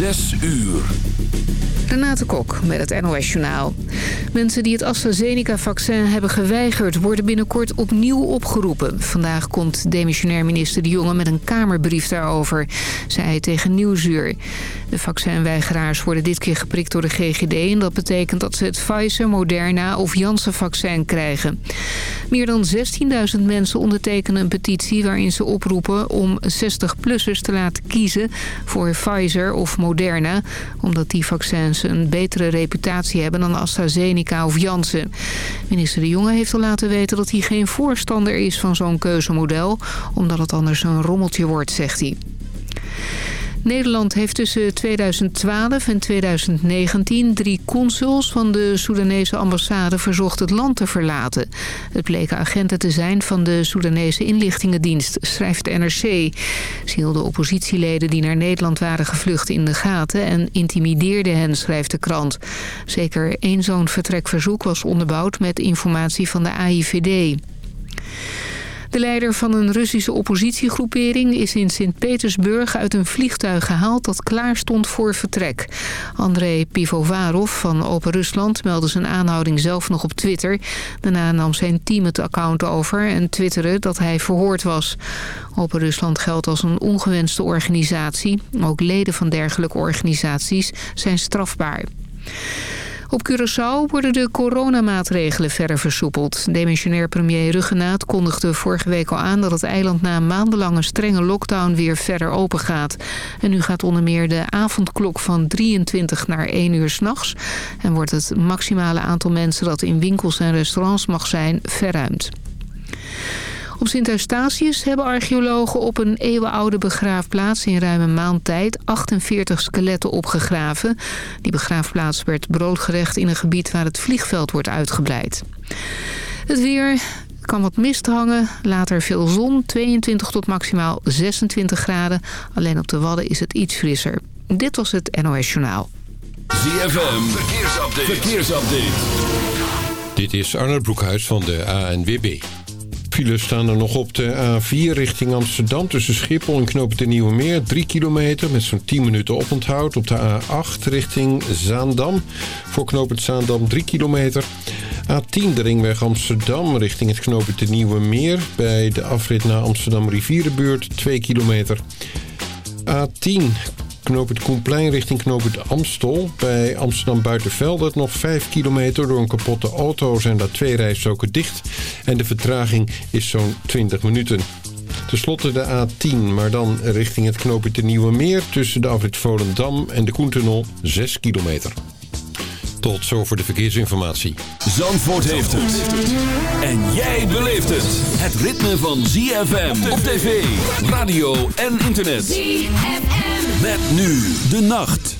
Zes uur. Renate Kok met het NOS Journaal. Mensen die het AstraZeneca-vaccin hebben geweigerd... worden binnenkort opnieuw opgeroepen. Vandaag komt demissionair minister De Jonge met een Kamerbrief daarover... zei tegen Nieuwsuur. De vaccinweigeraars worden dit keer geprikt door de GGD... en dat betekent dat ze het Pfizer, Moderna of Janssen-vaccin krijgen. Meer dan 16.000 mensen ondertekenen een petitie... waarin ze oproepen om 60-plussers te laten kiezen voor Pfizer of Moderna omdat die vaccins een betere reputatie hebben dan AstraZeneca of Janssen. Minister De Jonge heeft al laten weten dat hij geen voorstander is van zo'n keuzemodel... omdat het anders een rommeltje wordt, zegt hij. Nederland heeft tussen 2012 en 2019 drie consuls van de Soedanese ambassade verzocht het land te verlaten. Het bleken agenten te zijn van de Soedanese inlichtingendienst, schrijft NRC. Ze hielden oppositieleden die naar Nederland waren gevlucht in de gaten en intimideerden hen, schrijft de krant. Zeker één zo'n vertrekverzoek was onderbouwd met informatie van de AIVD. De leider van een Russische oppositiegroepering is in Sint-Petersburg uit een vliegtuig gehaald dat klaar stond voor vertrek. André Pivovarov van Open Rusland meldde zijn aanhouding zelf nog op Twitter. Daarna nam zijn team het account over en twitterde dat hij verhoord was. Open Rusland geldt als een ongewenste organisatie. Ook leden van dergelijke organisaties zijn strafbaar. Op Curaçao worden de coronamaatregelen verder versoepeld. Demissionair premier Ruggenaat kondigde vorige week al aan... dat het eiland na maandenlange strenge lockdown weer verder open gaat. En nu gaat onder meer de avondklok van 23 naar 1 uur s'nachts... en wordt het maximale aantal mensen dat in winkels en restaurants mag zijn verruimd. Op Sint Eustatius hebben archeologen op een eeuwenoude begraafplaats in ruime maand tijd 48 skeletten opgegraven. Die begraafplaats werd broodgerecht in een gebied waar het vliegveld wordt uitgebreid. Het weer kan wat mist hangen. Later veel zon, 22 tot maximaal 26 graden. Alleen op de Wadden is het iets frisser. Dit was het NOS Journaal. ZFM, verkeersupdate. verkeersupdate. Dit is Arnold Broekhuis van de ANWB files staan er nog op de A4 richting Amsterdam... tussen Schiphol en Knoop de Nieuwe Meer. 3 kilometer met zo'n 10 minuten oponthoud. Op de A8 richting Zaandam. Voor knooppunt Zaandam 3 kilometer. A10 de ringweg Amsterdam richting het knooppunt de Nieuwe Meer. Bij de afrit naar Amsterdam Rivierenbuurt 2 kilometer. A10 knooppunt Koenplein richting knooppunt Amstel. Bij Amsterdam Buitenveldert nog 5 kilometer. Door een kapotte auto zijn daar twee rijstroken dicht. En de vertraging is zo'n 20 minuten. Ten slotte de A10, maar dan richting het knooppunt de Nieuwe Meer... tussen de afrit Volendam en de Koentunnel 6 kilometer. Tot zo voor de verkeersinformatie. Zandvoort heeft het. En jij beleeft het. Het ritme van ZFM op tv, radio en internet. ZFM. Met nu de nacht.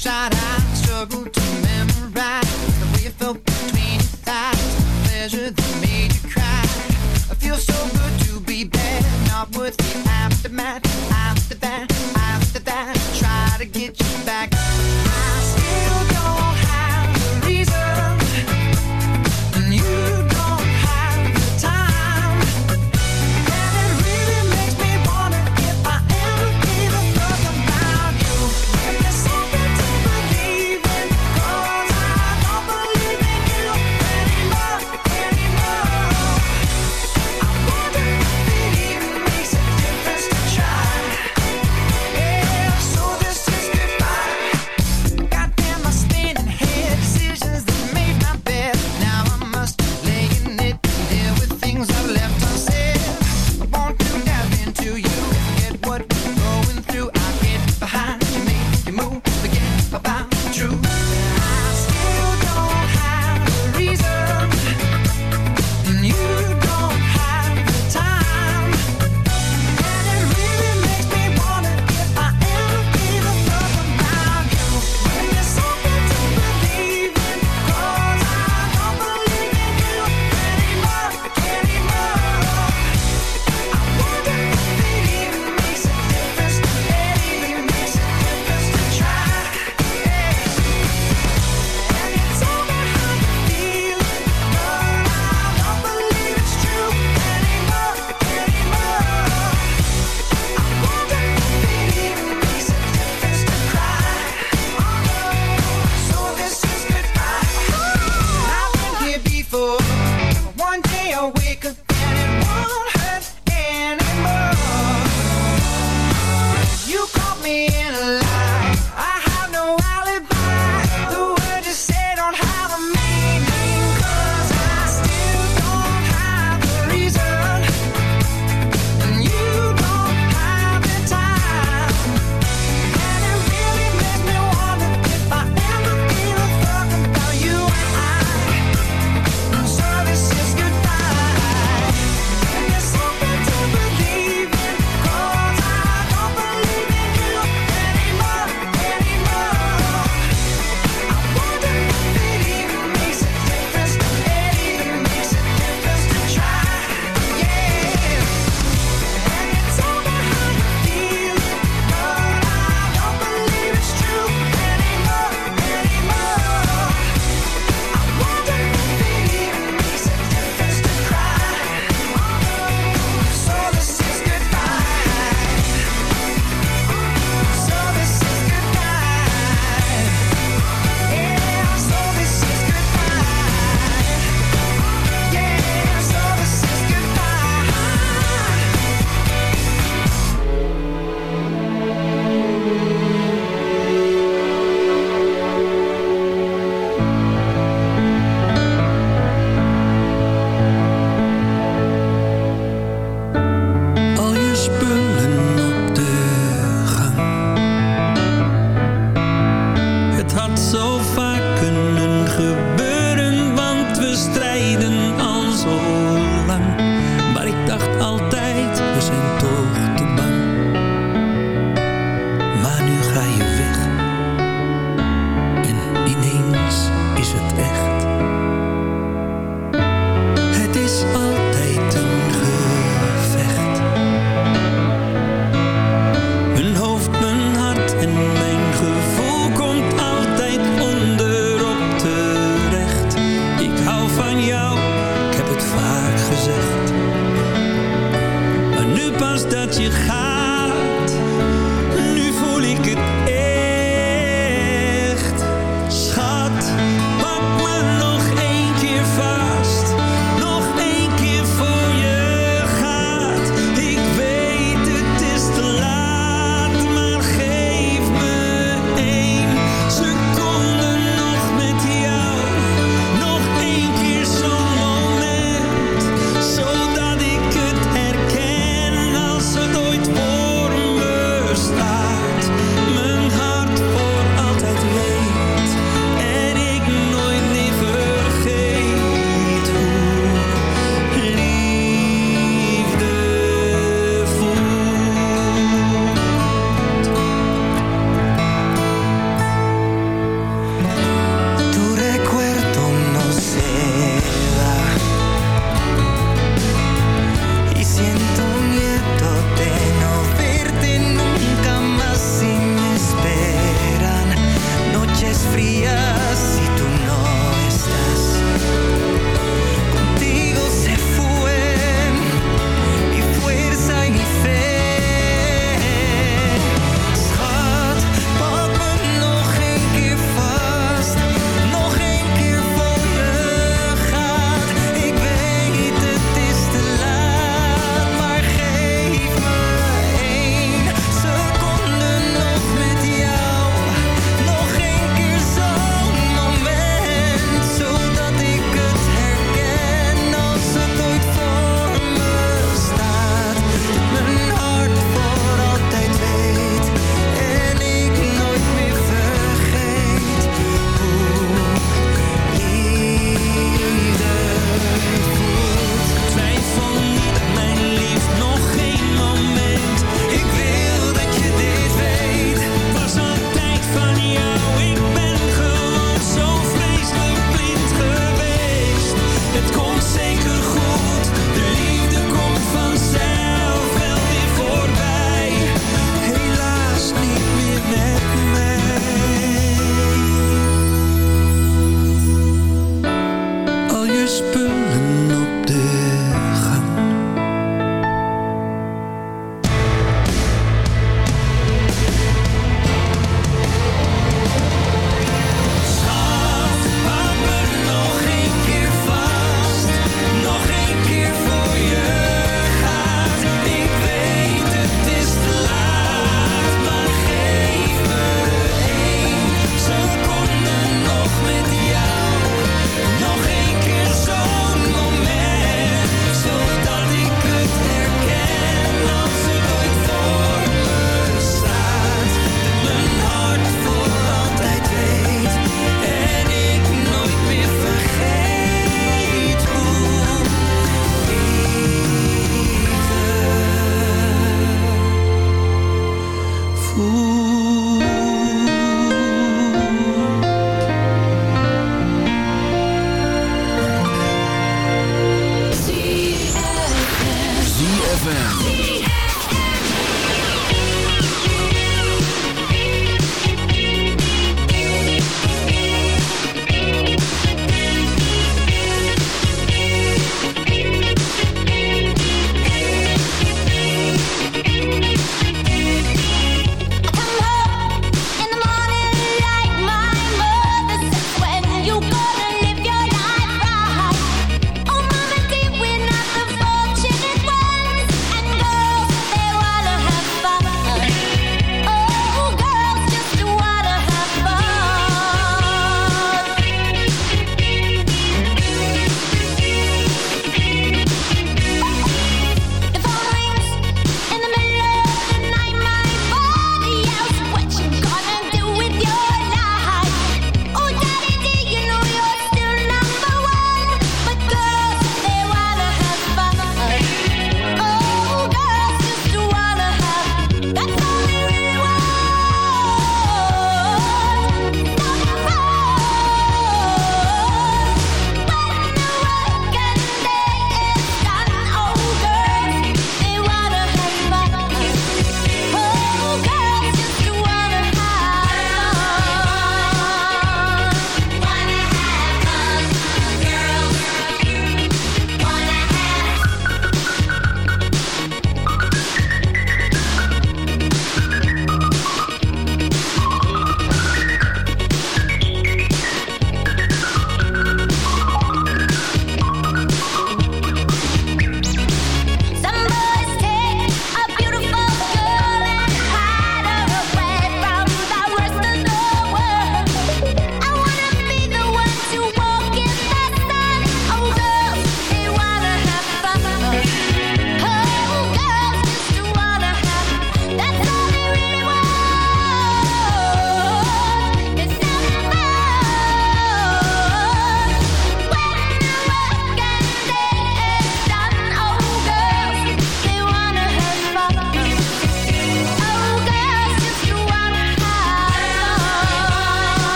shot I struggled to memorize the way you felt between your thighs, the pleasure that made you cry. I feel so good to be bad, not worth the aftermath.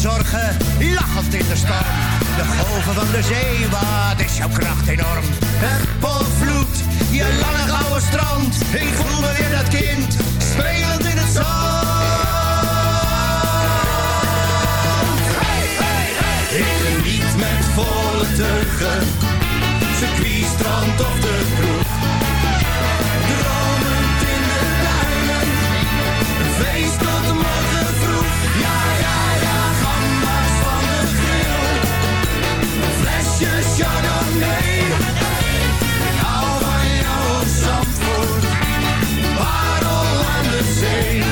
zorgen, lachend in de storm. De golven van de zee, wat is jouw kracht enorm? Het vloed, je lange gouden strand. Ik voel me weer dat kind, spelend in het zand. Hey, hey, hey. Ik geniet met volle teuggen. circuit, strand of de kroeg Ik hou van aan de zee.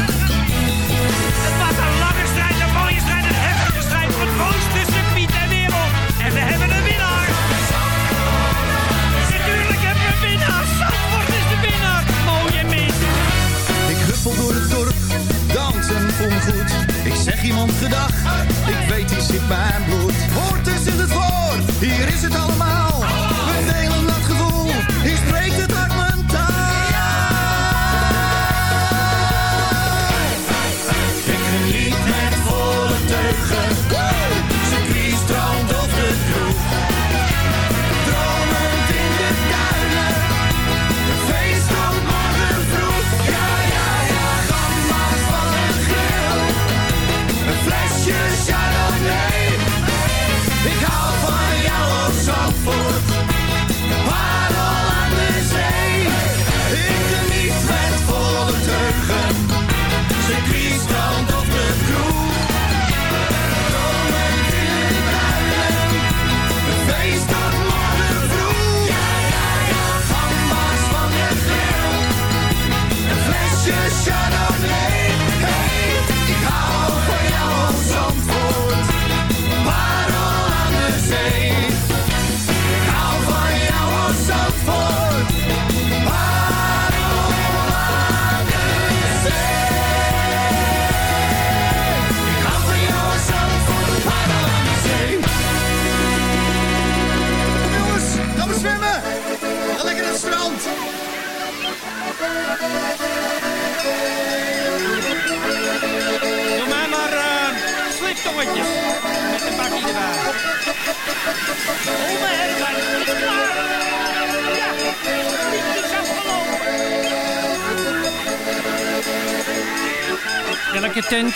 Het was een lange strijd, een mooie strijd, een heftige strijd. het oost tussen Piet en Wereld. En we hebben een winnaar. Natuurlijk hebben we een winnaar. Zandvoort is de winnaar. Mooie miet! Ik huppel door het dorp, dansen ongoed. goed. Ik zeg iemand gedag, ik weet die zit mijn bloed. Hoort is in het woord Hier is het allemaal.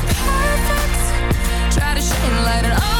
perfect Try to shine light on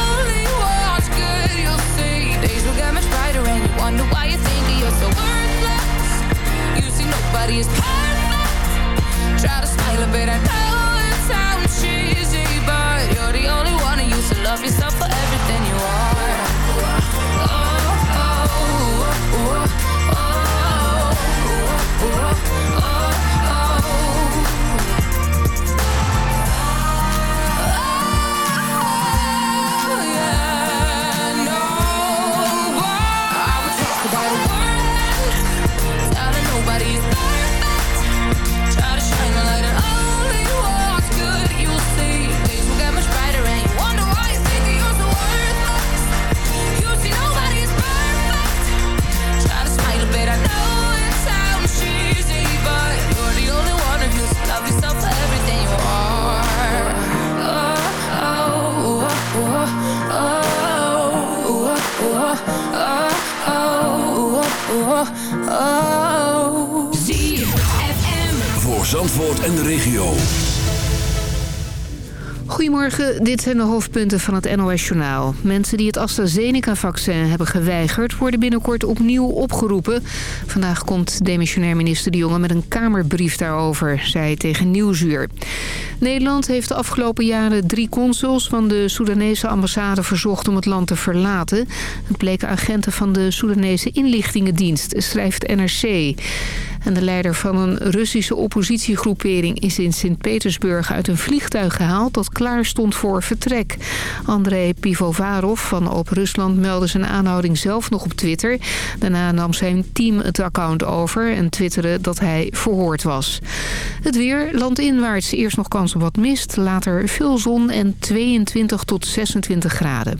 Dit zijn de hoofdpunten van het NOS-journaal. Mensen die het AstraZeneca-vaccin hebben geweigerd... worden binnenkort opnieuw opgeroepen. Vandaag komt demissionair minister De Jonge met een Kamerbrief daarover... zei tegen Nieuwsuur. Nederland heeft de afgelopen jaren drie consuls... van de Soedanese ambassade verzocht om het land te verlaten. Het bleken agenten van de Soedanese inlichtingendienst, schrijft NRC. En de leider van een Russische oppositiegroepering is in Sint-Petersburg uit een vliegtuig gehaald dat klaar stond voor vertrek. Andrei Pivovarov van Op Rusland meldde zijn aanhouding zelf nog op Twitter. Daarna nam zijn team het account over en twitterde dat hij verhoord was. Het weer landinwaarts eerst nog kans op wat mist, later veel zon en 22 tot 26 graden.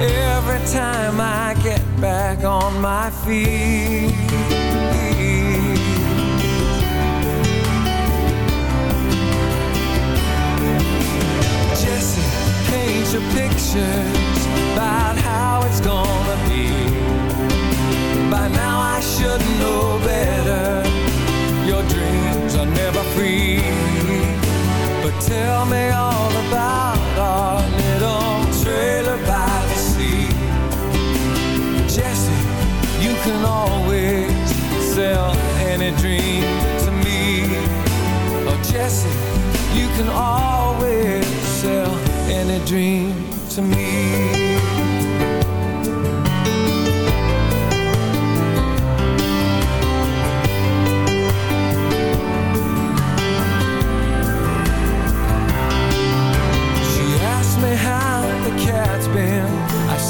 Every time I get back on my feet Jesse, paints a picture always sell any dream to me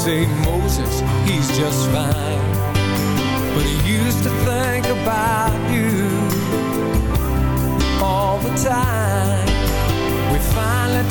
say Moses, he's just fine But he used to think about you All the time